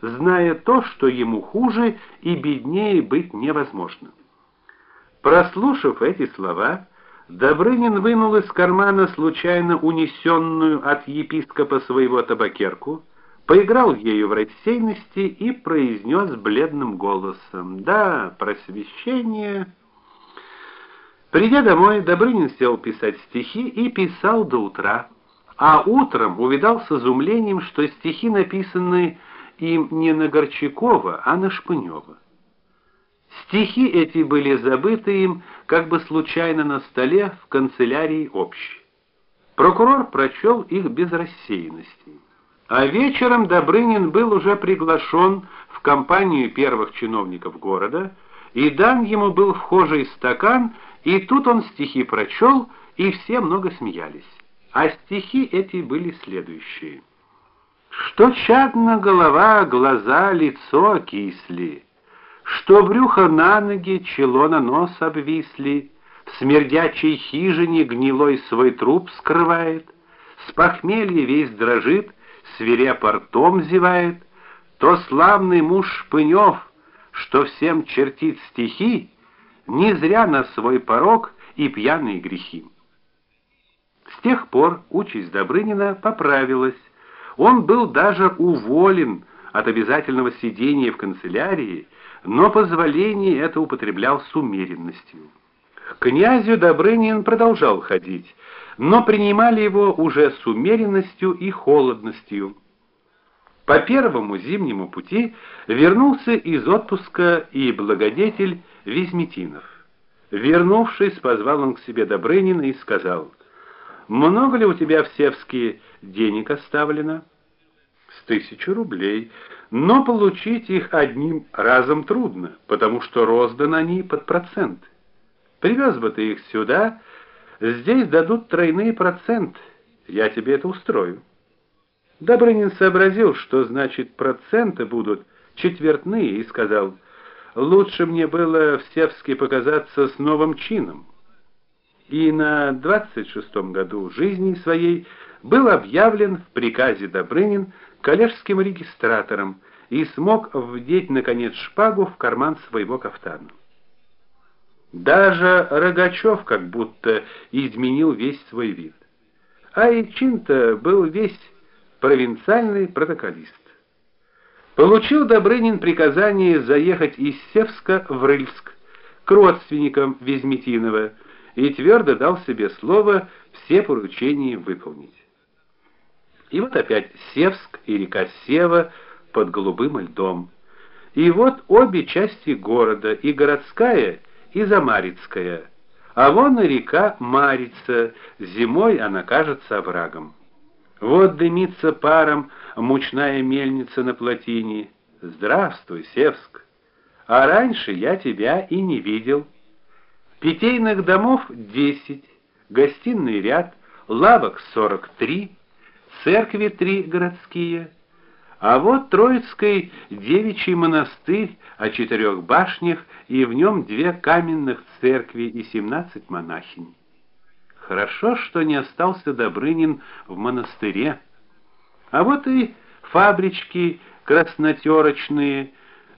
зная то, что ему хуже и беднее быть невозможно. Прослушав эти слова, Добрынин вынул из кармана случайно унесенную от епископа своего табакерку, поиграл ею в рассеянности и произнес бледным голосом: "Да, просвещение". Придя домой, Добрынин сел писать стихи и писал до утра. А утром увидал с изумлением, что стихи написаны им не на Горчакова, а на Шпынева. Стихи эти были забыты им как бы случайно на столе в канцелярии общей. Прокурор прочел их без рассеянности. А вечером Добрынин был уже приглашен в компанию первых чиновников города, и дан ему был вхожий стакан, и тут он стихи прочел, и все много смеялись. А стихи эти были следующие: Что чадно голова, глаза, лицо кисли, что брюхо на ноги, чело на нос обвисли, в смердячей хижине гнилой свой труп скрывает, с похмелья весь дрожит, свирепо ртом зевает, то славный муж Шпынев, что всем чертит стихи, не зря на свой порог и пьяные грехи. С тех пор участь Добрынина поправилась. Он был даже уволен от обязательного сидения в канцелярии, но позволение это употреблял с умеренностью. К князю Добрынин продолжал ходить, но принимали его уже с умеренностью и холодностью. По первому зимнему пути вернулся из отпуска и благодетель Визметинов. Вернувшись, позвал он к себе Добрынина и сказал: много ли у тебя в Севске денег оставлено? С тысячи рублей. Но получить их одним разом трудно, потому что розданы они под процент. Привез бы ты их сюда, здесь дадут тройные проценты. Я тебе это устрою. Добрынин сообразил, что значит проценты будут четвертные, и сказал: "Лучше мне было в Севске показаться с новым чином" и на 26-м году жизни своей был объявлен в приказе Добрынин коллежским регистратором и смог вдеть наконец шпагу в карман своего кафтана. Даже Рогачев как будто изменил весь свой вид. А Ичин-то был весь провинциальный протоколист. Получил Добрынин приказание заехать из Севска в Рыльск к родственникам Везметинова и твердо дал себе слово все поручения выполнить. И вот опять Севск и река Сева под голубым льдом. И вот обе части города, и городская, и замарицкая. А вон и река Марица, зимой она кажется оврагом. Вот дымится паром мучная мельница на плотине. Здравствуй, Севск. А раньше я тебя и не видел. Питейных домов 10, гостиный ряд, лавок 43, церкви три городские. А вот Троицкий девичий монастырь о четырех башнях, и в нем две каменных церкви и семнадцать монахинь. Хорошо, что не остался Добрынин в монастыре. А вот и фабрички краснотерочные,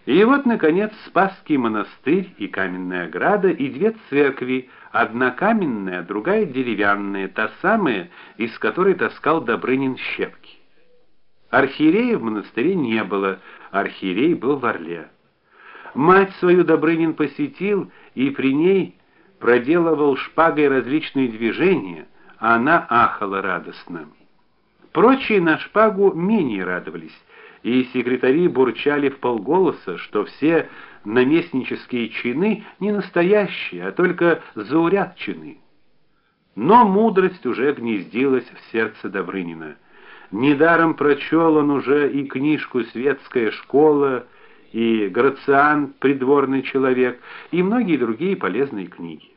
и вот наконец Спасский монастырь и каменная ограда и две церкви, одна каменная, другая деревянная, та самая, из которой таскал Добрынин щепки. Архиерея в монастыре не было, архиерей был в Орле. Мать свою Добрынин посетил и при ней проделывал шпагой различные движения, а она ахала радостно. Прочие на шпагу менее радовались и секретари бурчали в полголоса, что все наместнические чины не настоящие, а только зауряд чины. Но мудрость уже гнездилась в сердце Добрынина. Недаром прочел он уже и книжку Светская школа, и Грациан придворный человек, и многие другие полезные книги.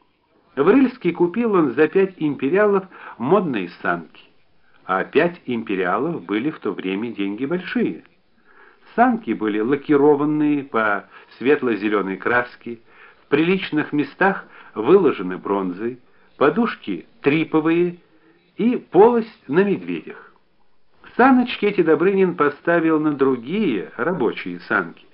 В Рыльске купил он за пять империалов модные санки. А пять империалов были в то время деньги большие. Санки были лакированные по светло зеленой краске, в приличных местах выложены бронзой, подушки триповые и полость на медведях. Саночки эти Добрынин поставил на другие рабочие санки.